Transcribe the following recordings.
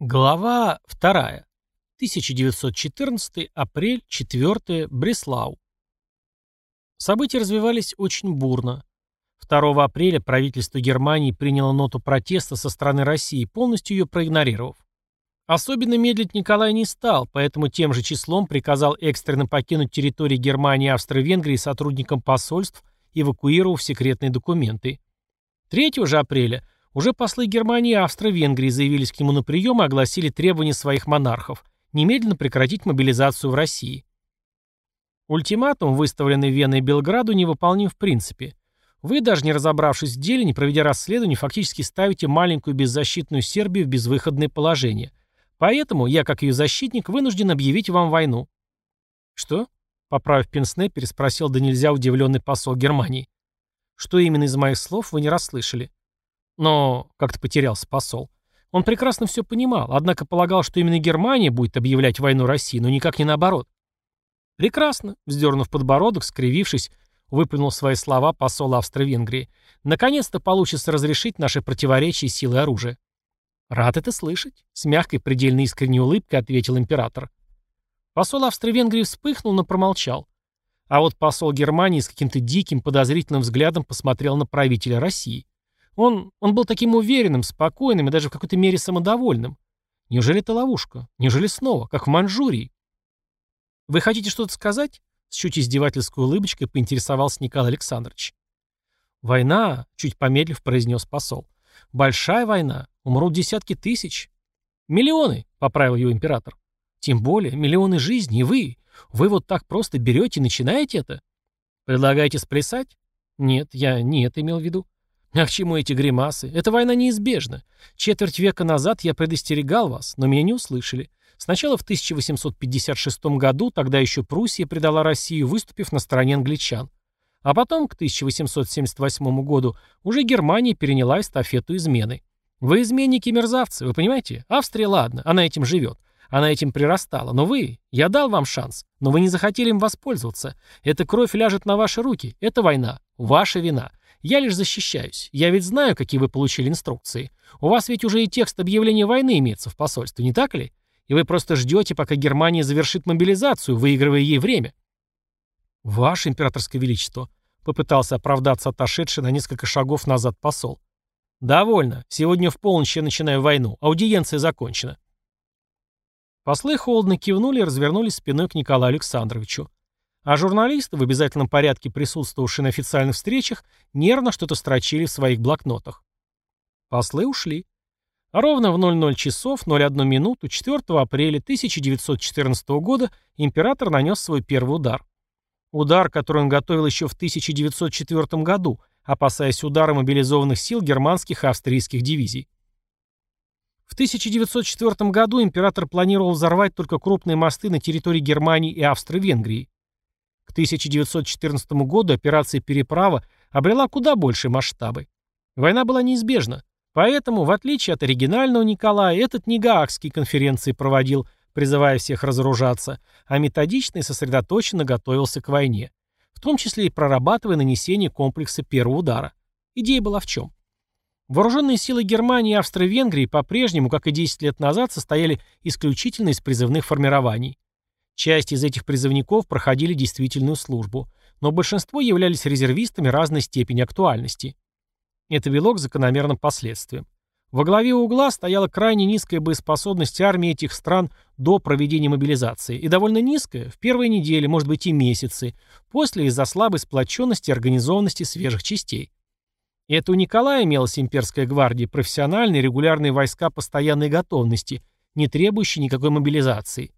Глава 2. 1914 апрель 4 Бреслау. События развивались очень бурно. 2 апреля правительство Германии приняло ноту протеста со стороны России, полностью ее проигнорировав. Особенно медлить Николай не стал, поэтому тем же числом приказал экстренно покинуть территории Германии Австро-Венгрии сотрудникам посольств, эвакуировав секретные документы. 3 же апреля – уже послы Германии и Австро-Венгрии заявились к нему на прием и огласили требования своих монархов немедленно прекратить мобилизацию в России. Ультиматум, выставленный Веной и Белграду, невыполним в принципе. Вы, даже не разобравшись в деле, не проведя расследование, фактически ставите маленькую беззащитную Сербию в безвыходное положение. Поэтому я, как ее защитник, вынужден объявить вам войну. Что? Поправив пенсне, переспросил да нельзя удивленный посол Германии. Что именно из моих слов вы не расслышали? Но как-то потерялся посол. Он прекрасно все понимал, однако полагал, что именно Германия будет объявлять войну России, но никак не наоборот. «Прекрасно», — вздернув подбородок, скривившись, выплюнул свои слова посол Австро-Венгрии. «Наконец-то получится разрешить наши противоречия силы оружия». «Рад это слышать», — с мягкой предельно искренней улыбкой ответил император. Посол Австро-Венгрии вспыхнул, но промолчал. А вот посол Германии с каким-то диким подозрительным взглядом посмотрел на правителя России. Он, он был таким уверенным, спокойным и даже в какой-то мере самодовольным. Неужели это ловушка? Неужели снова, как в Манчжурии? «Вы хотите что-то сказать?» С чуть издевательской улыбочкой поинтересовался Николай Александрович. «Война», — чуть помедлив произнес посол. «Большая война. Умрут десятки тысяч». «Миллионы», — поправил его император. «Тем более миллионы жизней. Вы, вы вот так просто берете и начинаете это?» «Предлагаете сплясать?» «Нет, я не это имел в виду. А к чему эти гримасы? Эта война неизбежна. Четверть века назад я предостерегал вас, но меня не услышали. Сначала в 1856 году, тогда еще Пруссия предала Россию, выступив на стороне англичан. А потом, к 1878 году, уже Германия переняла эстафету измены. Вы изменники-мерзавцы, вы понимаете? Австрия, ладно, она этим живет. Она этим прирастала. Но вы, я дал вам шанс, но вы не захотели им воспользоваться. Эта кровь ляжет на ваши руки. Это война. Ваша вина. Я лишь защищаюсь. Я ведь знаю, какие вы получили инструкции. У вас ведь уже и текст объявления войны имеется в посольстве, не так ли? И вы просто ждете, пока Германия завершит мобилизацию, выигрывая ей время. Ваше императорское величество, попытался оправдаться отошедший на несколько шагов назад посол. Довольно. Сегодня в полночь я начинаю войну. Аудиенция закончена. Послы холодно кивнули и развернулись спиной к Николаю Александровичу. А журналисты, в обязательном порядке присутствовавшие на официальных встречах, нервно что-то строчили в своих блокнотах. Послы ушли. ровно в 00 часов 01 минуту 4 апреля 1914 года император нанес свой первый удар. Удар, который он готовил еще в 1904 году, опасаясь удара мобилизованных сил германских и австрийских дивизий. В 1904 году император планировал взорвать только крупные мосты на территории Германии и Австро-Венгрии. К 1914 году операция «Переправа» обрела куда большие масштабы. Война была неизбежна. Поэтому, в отличие от оригинального Николая, этот не Гаагские конференции проводил, призывая всех разоружаться, а методично и сосредоточенно готовился к войне, в том числе и прорабатывая нанесение комплекса первого удара. Идея была в чем? Вооруженные силы Германии и Австро-Венгрии по-прежнему, как и 10 лет назад, состояли исключительно из призывных формирований. Часть из этих призывников проходили действительную службу, но большинство являлись резервистами разной степени актуальности. Это вело к закономерным последствиям. Во главе угла стояла крайне низкая боеспособность армии этих стран до проведения мобилизации, и довольно низкая в первые недели, может быть и месяцы, после из-за слабой сплоченности и организованности свежих частей. И это у Николая имелась имперская гвардия, профессиональные регулярные войска постоянной готовности, не требующие никакой мобилизации.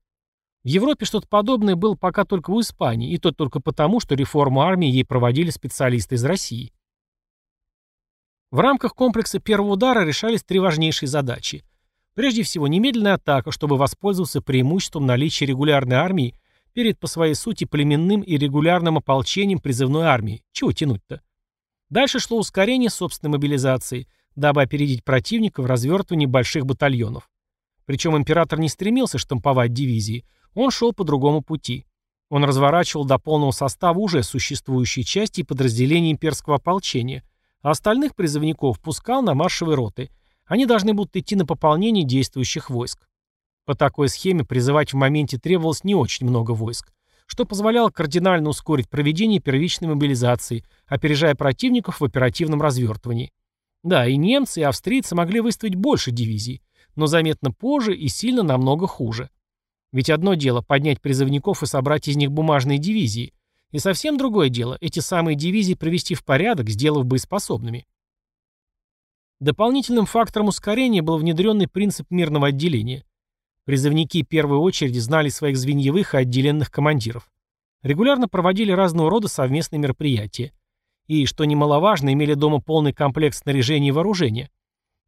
В Европе что-то подобное было пока только в Испании, и то только потому, что реформу армии ей проводили специалисты из России. В рамках комплекса первого удара решались три важнейшие задачи. Прежде всего, немедленная атака, чтобы воспользоваться преимуществом наличия регулярной армии перед по своей сути племенным и регулярным ополчением призывной армии. Чего тянуть-то? Дальше шло ускорение собственной мобилизации, дабы опередить противника в развертывании больших батальонов. Причем император не стремился штамповать дивизии – он шел по другому пути. Он разворачивал до полного состава уже существующие части и подразделения имперского ополчения, а остальных призывников пускал на маршевые роты. Они должны будут идти на пополнение действующих войск. По такой схеме призывать в моменте требовалось не очень много войск, что позволяло кардинально ускорить проведение первичной мобилизации, опережая противников в оперативном развертывании. Да, и немцы, и австрийцы могли выставить больше дивизий, но заметно позже и сильно намного хуже. Ведь одно дело поднять призывников и собрать из них бумажные дивизии, и совсем другое дело эти самые дивизии привести в порядок, сделав боеспособными. Дополнительным фактором ускорения был внедренный принцип мирного отделения. Призывники первой очереди знали своих звеньевых и отделенных командиров. Регулярно проводили разного рода совместные мероприятия. И, что немаловажно, имели дома полный комплект снаряжения и вооружения.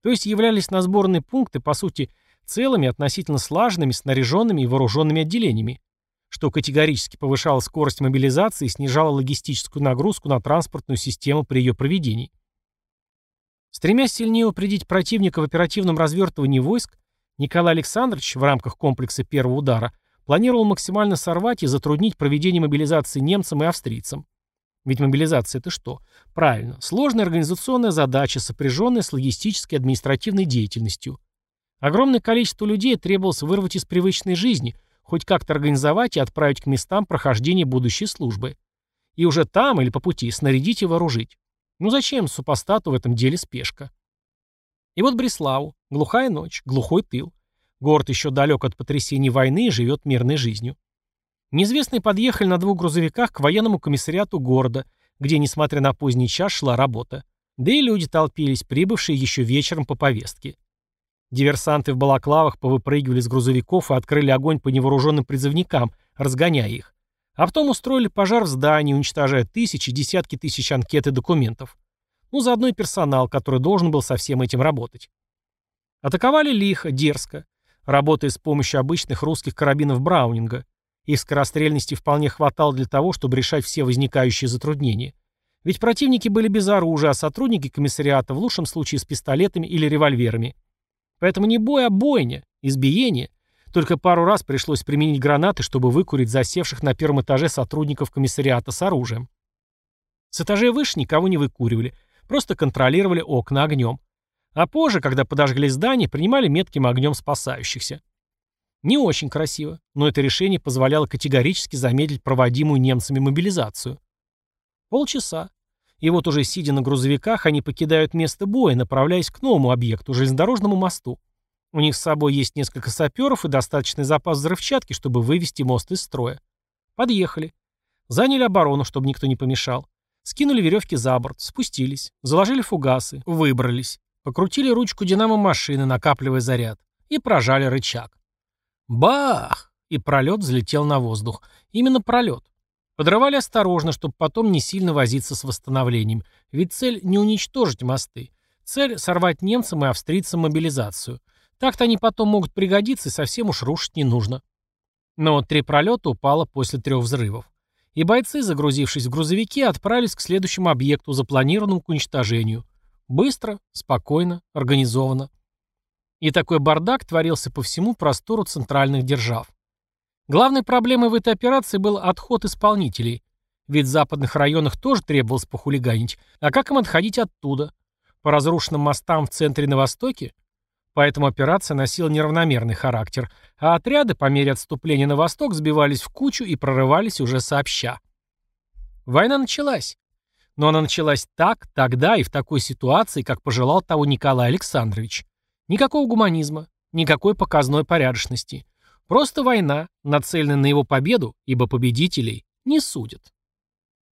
То есть являлись на сборные пункты, по сути, целыми, относительно слаженными, снаряженными и вооруженными отделениями, что категорически повышало скорость мобилизации и снижало логистическую нагрузку на транспортную систему при ее проведении. Стремясь сильнее упредить противника в оперативном развертывании войск, Николай Александрович в рамках комплекса первого удара планировал максимально сорвать и затруднить проведение мобилизации немцам и австрийцам. Ведь мобилизация это что? Правильно, сложная организационная задача, сопряженная с логистической и административной деятельностью. Огромное количество людей требовалось вырвать из привычной жизни, хоть как-то организовать и отправить к местам прохождения будущей службы. И уже там или по пути снарядить и вооружить. Ну зачем супостату в этом деле спешка? И вот Бреславу. Глухая ночь, глухой тыл. Город еще далек от потрясений войны и живет мирной жизнью. Неизвестные подъехали на двух грузовиках к военному комиссариату города, где, несмотря на поздний час, шла работа. Да и люди толпились, прибывшие еще вечером по повестке. Диверсанты в балаклавах повыпрыгивали с грузовиков и открыли огонь по невооруженным призывникам, разгоняя их. А потом устроили пожар в здании, уничтожая тысячи, десятки тысяч анкет и документов. Ну, заодно и персонал, который должен был со всем этим работать. Атаковали лихо, дерзко, работая с помощью обычных русских карабинов Браунинга. Их скорострельности вполне хватало для того, чтобы решать все возникающие затруднения. Ведь противники были без оружия, а сотрудники комиссариата в лучшем случае с пистолетами или револьверами. Поэтому не бой, а бойня, избиение. Только пару раз пришлось применить гранаты, чтобы выкурить засевших на первом этаже сотрудников комиссариата с оружием. С этажей выше никого не выкуривали, просто контролировали окна огнем. А позже, когда подожгли здание, принимали метким огнем спасающихся. Не очень красиво, но это решение позволяло категорически замедлить проводимую немцами мобилизацию. Полчаса. И вот уже сидя на грузовиках, они покидают место боя, направляясь к новому объекту, железнодорожному мосту. У них с собой есть несколько саперов и достаточный запас взрывчатки, чтобы вывести мост из строя. Подъехали. Заняли оборону, чтобы никто не помешал. Скинули веревки за борт, спустились, заложили фугасы, выбрались. Покрутили ручку динамо-машины, накапливая заряд. И прожали рычаг. Бах! И пролет взлетел на воздух. Именно пролет. Подрывали осторожно, чтобы потом не сильно возиться с восстановлением. Ведь цель не уничтожить мосты. Цель — сорвать немцам и австрийцам мобилизацию. Так-то они потом могут пригодиться, и совсем уж рушить не нужно. Но три пролета упало после трех взрывов. И бойцы, загрузившись в грузовики, отправились к следующему объекту, запланированному к уничтожению. Быстро, спокойно, организованно. И такой бардак творился по всему простору центральных держав. Главной проблемой в этой операции был отход исполнителей. Ведь в западных районах тоже требовалось похулиганить. А как им отходить оттуда? По разрушенным мостам в центре на востоке? Поэтому операция носила неравномерный характер, а отряды по мере отступления на восток сбивались в кучу и прорывались уже сообща. Война началась. Но она началась так, тогда и в такой ситуации, как пожелал того Николай Александрович. Никакого гуманизма, никакой показной порядочности. Просто война, нацеленная на его победу, ибо победителей не судят.